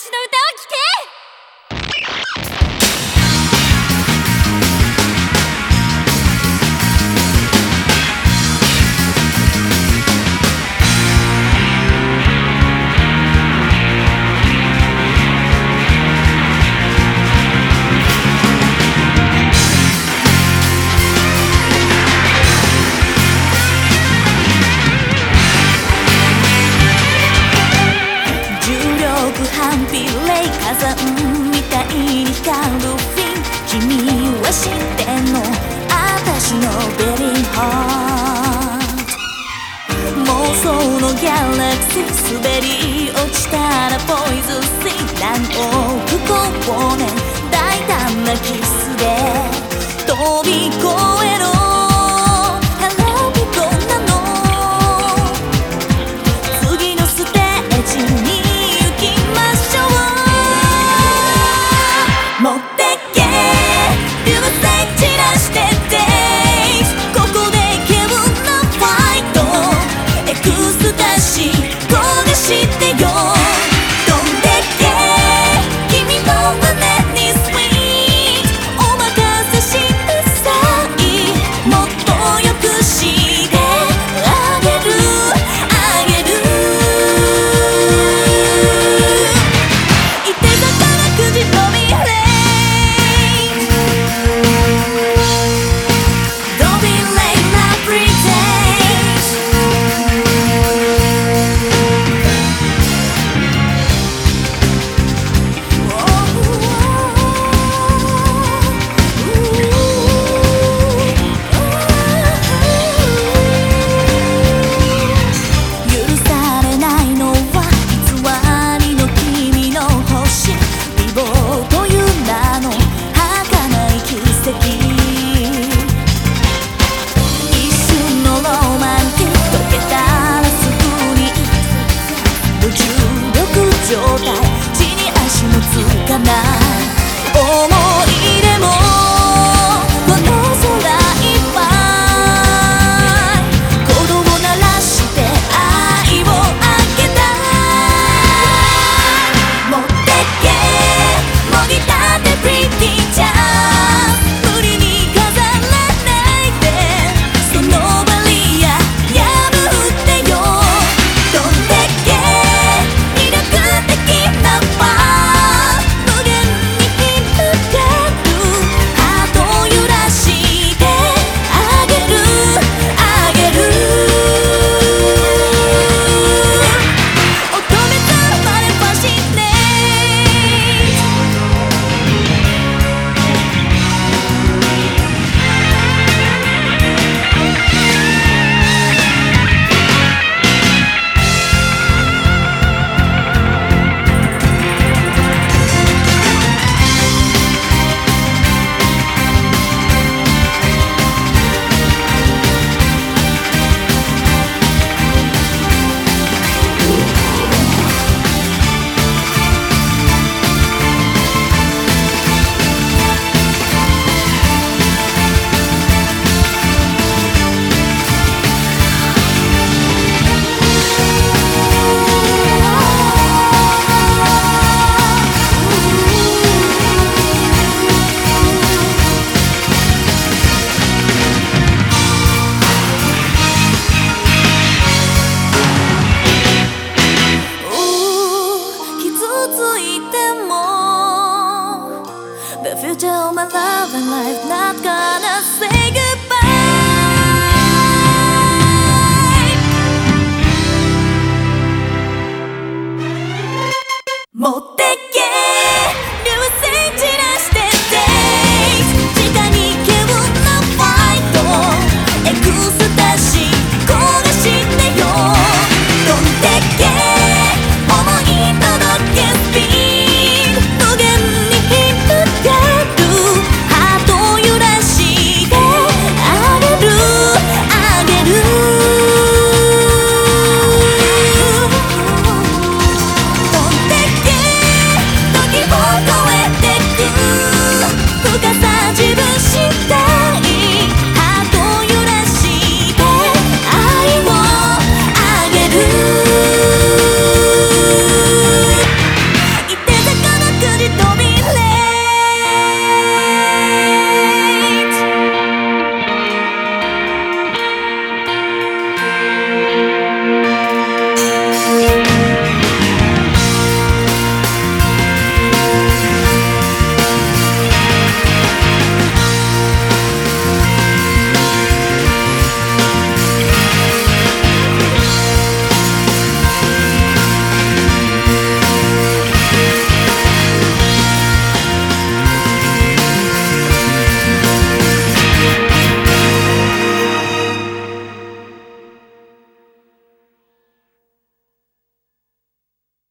私の歌を聴け！滑り落ちたらポイズンスイラン億光年大胆なキスで。飛び越えろ。ハローピなの。次のステージに行きましょう。持ってけ。流星